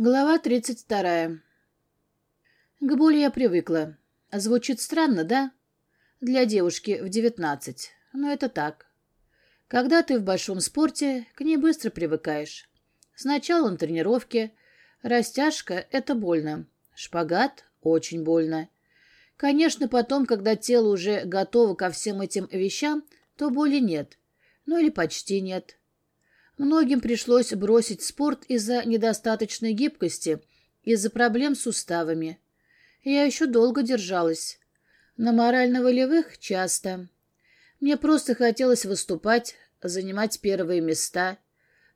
Глава 32. К боли я привыкла. Звучит странно, да? Для девушки в 19. Но это так. Когда ты в большом спорте, к ней быстро привыкаешь. Сначала на тренировке. Растяжка — это больно. Шпагат — очень больно. Конечно, потом, когда тело уже готово ко всем этим вещам, то боли нет. Ну или почти нет. Многим пришлось бросить спорт из-за недостаточной гибкости, из-за проблем с суставами. Я еще долго держалась. На морально-волевых — часто. Мне просто хотелось выступать, занимать первые места.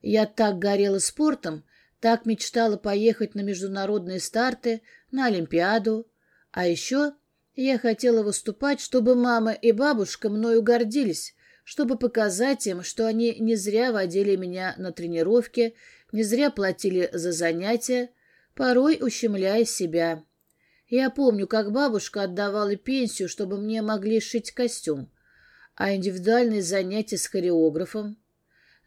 Я так горела спортом, так мечтала поехать на международные старты, на Олимпиаду. А еще я хотела выступать, чтобы мама и бабушка мною гордились, чтобы показать им, что они не зря водили меня на тренировки, не зря платили за занятия, порой ущемляя себя. Я помню, как бабушка отдавала пенсию, чтобы мне могли шить костюм, а индивидуальные занятия с хореографом.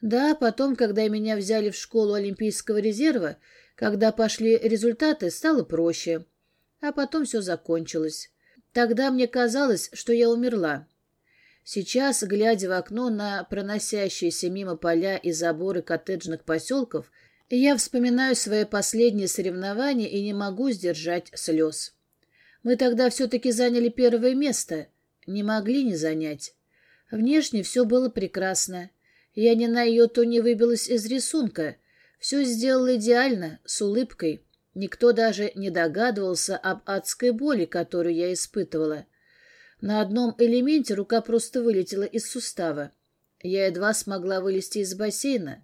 Да, потом, когда меня взяли в школу Олимпийского резерва, когда пошли результаты, стало проще. А потом все закончилось. Тогда мне казалось, что я умерла. Сейчас, глядя в окно на проносящиеся мимо поля и заборы коттеджных поселков, я вспоминаю свои последние соревнования и не могу сдержать слез. Мы тогда все-таки заняли первое место, не могли не занять. Внешне все было прекрасно. Я ни на йоту не выбилась из рисунка. Все сделала идеально, с улыбкой. Никто даже не догадывался об адской боли, которую я испытывала. На одном элементе рука просто вылетела из сустава. Я едва смогла вылезти из бассейна.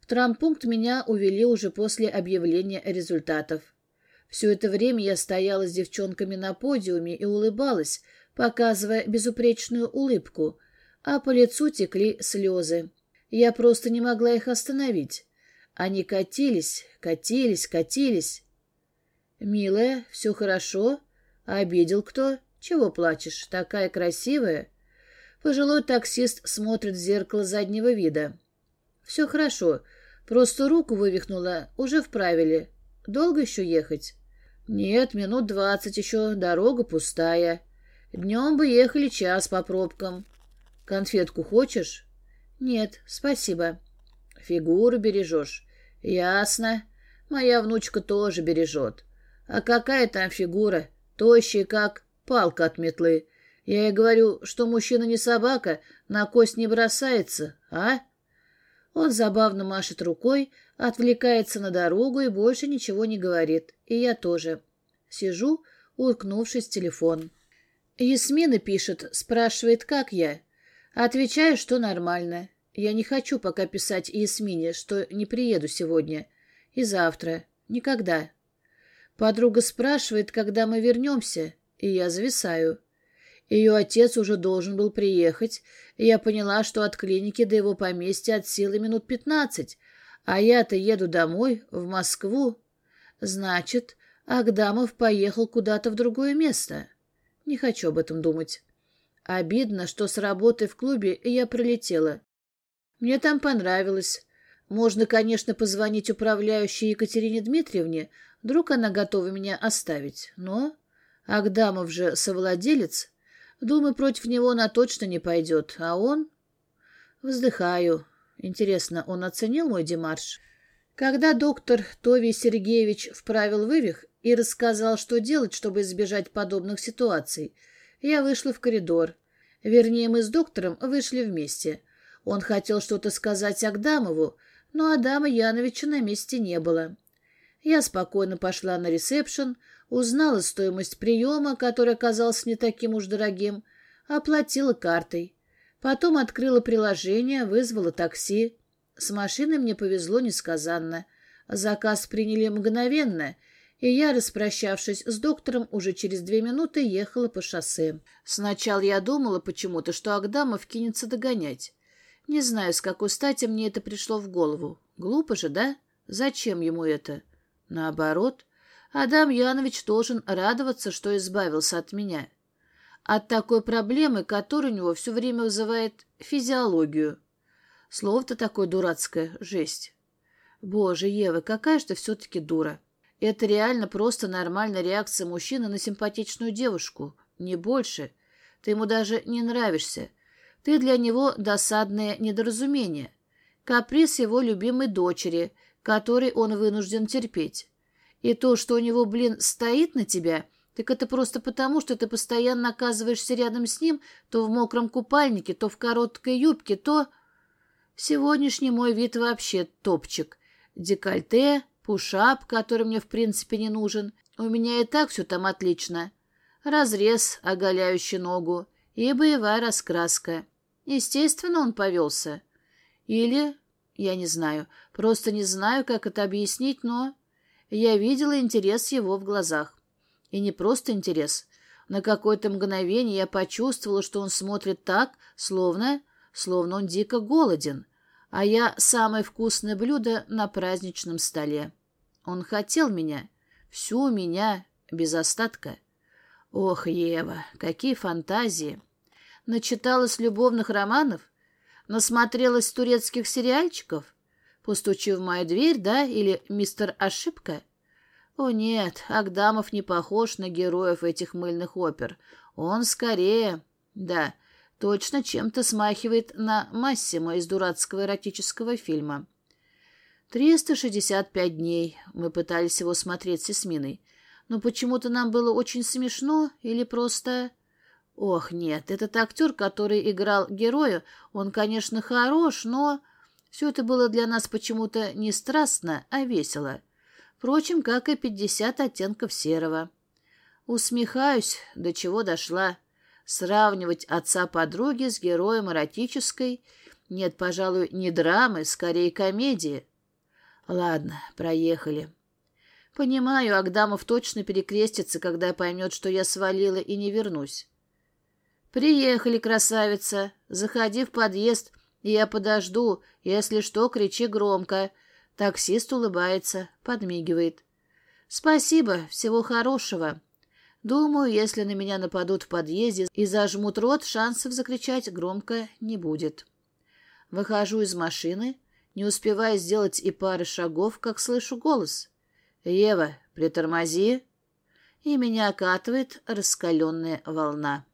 В травмпункт меня увели уже после объявления результатов. Все это время я стояла с девчонками на подиуме и улыбалась, показывая безупречную улыбку, а по лицу текли слезы. Я просто не могла их остановить. Они катились, катились, катились. «Милая, все хорошо? А обидел кто?» «Чего плачешь? Такая красивая!» Пожилой таксист смотрит в зеркало заднего вида. «Все хорошо. Просто руку вывихнула. Уже вправили. Долго еще ехать?» «Нет, минут двадцать еще. Дорога пустая. Днем бы ехали час по пробкам. Конфетку хочешь?» «Нет, спасибо». «Фигуру бережешь?» «Ясно. Моя внучка тоже бережет. А какая там фигура? Тощая как...» Палка от метлы. Я ей говорю, что мужчина не собака, на кость не бросается, а? Он забавно машет рукой, отвлекается на дорогу и больше ничего не говорит. И я тоже. Сижу, уткнувшись в телефон. Ясмина пишет, спрашивает, как я. Отвечаю, что нормально. Я не хочу пока писать Ясмине, что не приеду сегодня. И завтра. Никогда. Подруга спрашивает, когда мы вернемся и я зависаю. Ее отец уже должен был приехать, и я поняла, что от клиники до его поместья от силы минут пятнадцать, а я-то еду домой, в Москву. Значит, Агдамов поехал куда-то в другое место. Не хочу об этом думать. Обидно, что с работы в клубе я прилетела. Мне там понравилось. Можно, конечно, позвонить управляющей Екатерине Дмитриевне, вдруг она готова меня оставить, но... Агдамов же совладелец. Думаю, против него она точно не пойдет. А он... Вздыхаю. Интересно, он оценил мой демарш? Когда доктор Тови Сергеевич вправил вывих и рассказал, что делать, чтобы избежать подобных ситуаций, я вышла в коридор. Вернее, мы с доктором вышли вместе. Он хотел что-то сказать Агдамову, но Адама Яновича на месте не было. Я спокойно пошла на ресепшн, узнала стоимость приема, который оказался не таким уж дорогим, оплатила картой. Потом открыла приложение, вызвала такси. С машиной мне повезло несказанно. Заказ приняли мгновенно, и я, распрощавшись с доктором, уже через две минуты ехала по шоссе. Сначала я думала почему-то, что Агдамов кинется догонять. Не знаю, с какой стати мне это пришло в голову. Глупо же, да? Зачем ему это? Наоборот, Адам Янович должен радоваться, что избавился от меня. От такой проблемы, которая у него все время вызывает физиологию. Слово-то такое дурацкое, жесть. Боже, Ева, какая же ты все-таки дура. Это реально просто нормальная реакция мужчины на симпатичную девушку. Не больше. Ты ему даже не нравишься. Ты для него досадное недоразумение. Каприз его любимой дочери, который он вынужден терпеть. И то, что у него, блин, стоит на тебя, так это просто потому, что ты постоянно оказываешься рядом с ним то в мокром купальнике, то в короткой юбке, то... Сегодняшний мой вид вообще топчик. Декольте, пушап, который мне в принципе не нужен. У меня и так все там отлично. Разрез, оголяющий ногу, и боевая раскраска. Естественно, он повелся. Или, я не знаю, просто не знаю, как это объяснить, но... Я видела интерес его в глазах. И не просто интерес. На какое-то мгновение я почувствовала, что он смотрит так, словно... словно он дико голоден. А я самое вкусное блюдо на праздничном столе. Он хотел меня. Всю меня, без остатка. Ох, Ева, какие фантазии! Начиталась любовных романов? Насмотрелась турецких сериальчиков? Постучи в мою дверь, да? Или мистер Ошибка? О нет, Агдамов не похож на героев этих мыльных опер. Он скорее... Да, точно чем-то смахивает на Массимо из дурацкого эротического фильма. Триста шестьдесят пять дней мы пытались его смотреть с Эсминой. Но почему-то нам было очень смешно или просто... Ох, нет, этот актер, который играл героя, он, конечно, хорош, но... Все это было для нас почему-то не страстно, а весело. Впрочем, как и пятьдесят оттенков серого. Усмехаюсь, до чего дошла. Сравнивать отца подруги с героем эротической... Нет, пожалуй, не драмы, скорее комедии. Ладно, проехали. Понимаю, Агдамов точно перекрестится, когда поймет, что я свалила и не вернусь. Приехали, красавица. Заходи в подъезд, я подожду. Если что, кричи громко. Таксист улыбается, подмигивает. Спасибо, всего хорошего. Думаю, если на меня нападут в подъезде и зажмут рот, шансов закричать громко не будет. Выхожу из машины, не успевая сделать и пары шагов, как слышу голос. «Ева, притормози!» И меня окатывает раскаленная волна.